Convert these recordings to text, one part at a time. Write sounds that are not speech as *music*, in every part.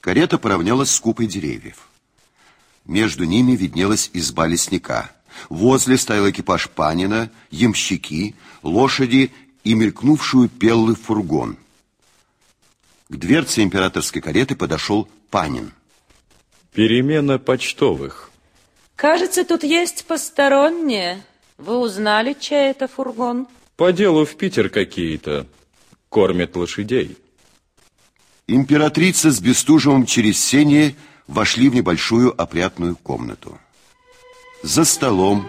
Карета поравнялась с купой деревьев. Между ними виднелась изба лесника. Возле стоял экипаж Панина, ямщики, лошади и мелькнувшую пеллы фургон. К дверце императорской кареты подошел Панин. Перемена почтовых. Кажется, тут есть посторонние. Вы узнали, чей это фургон? По делу в Питер какие-то. Кормят лошадей. Императрица с Бестужевым через сени вошли в небольшую опрятную комнату. За столом,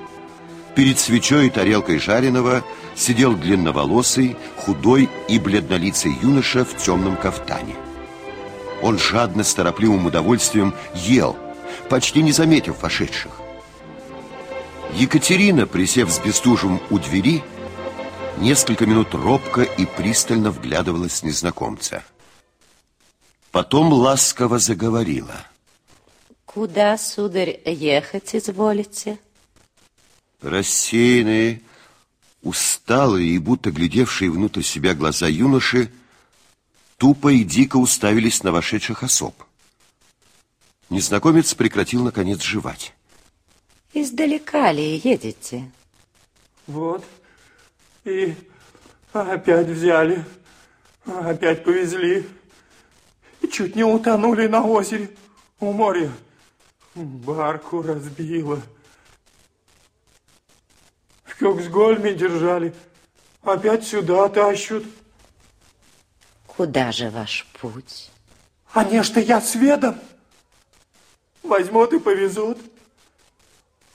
перед свечой и тарелкой жареного, сидел длинноволосый, худой и бледнолицый юноша в темном кафтане. Он жадно, с торопливым удовольствием ел, почти не заметив вошедших. Екатерина, присев с Бестужевым у двери, несколько минут робко и пристально вглядывалась в незнакомца – Потом ласково заговорила. Куда, сударь, ехать изволите? Рассеянные, усталые и будто глядевшие внутрь себя глаза юноши тупо и дико уставились на вошедших особ. Незнакомец прекратил, наконец, жевать. Издалека ли едете? Вот, и опять взяли, опять повезли. Чуть не утонули на озере у моря. Барку разбило. В Кёксгольме держали. Опять сюда тащут. Куда же ваш путь? А не что я сведом. Возьмут и повезут.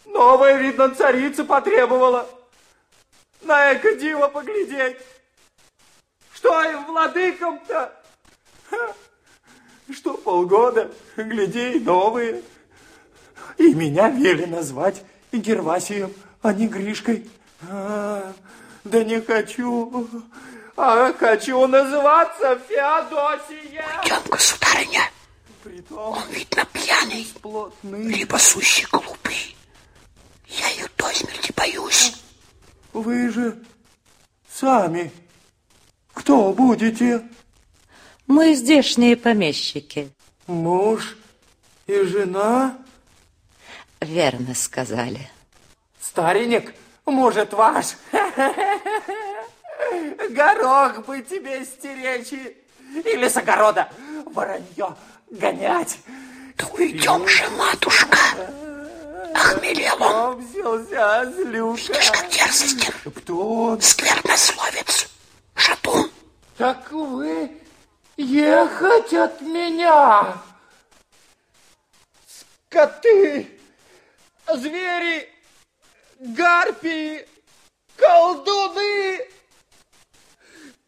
Новая, видно, царица потребовала. На эко диво поглядеть. Что им, владыкам-то? Что полгода, гляди, новые. И меня вели назвать Гервасием, а не Гришкой. А, да не хочу, а хочу называться Феодосием. Уйдем, государыня. Притом Он, видно, пьяный, сплотный. либо сущий глупый. Я ее до смерти боюсь. Вы же сами кто будете? Мы здешние помещики. Муж и жена? Верно сказали. Старенек, может, ваш? Горох бы тебе стеречь или с огорода воронье гонять. Да уйдем же, матушка. Охмелел он. Взялся, злюка. Видишь, как дерзостен. Кто он? Сквернословец. Шатун. Так вы ехать от меня. Скоты, звери, гарпии, колдуны.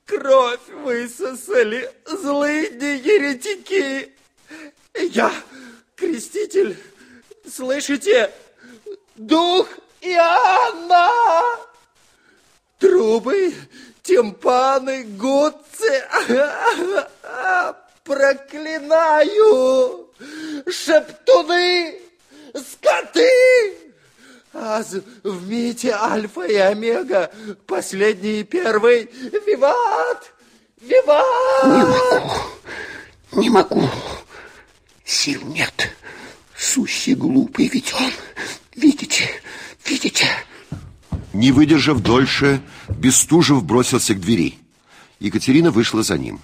Кровь высосали злые еретики. Я креститель, слышите? Дух Иоанна! Трубы, тимпаны, гудцы. *laughs* Проклинаю! Шептуны! Скоты! Аз в мите альфа и омега, последний и первый. Виват! Виват! Не могу, не могу. Сил нет. Сущий глупый ведь он. Видите, видите? Не выдержав дольше, Бестужев бросился к двери. Екатерина вышла за ним.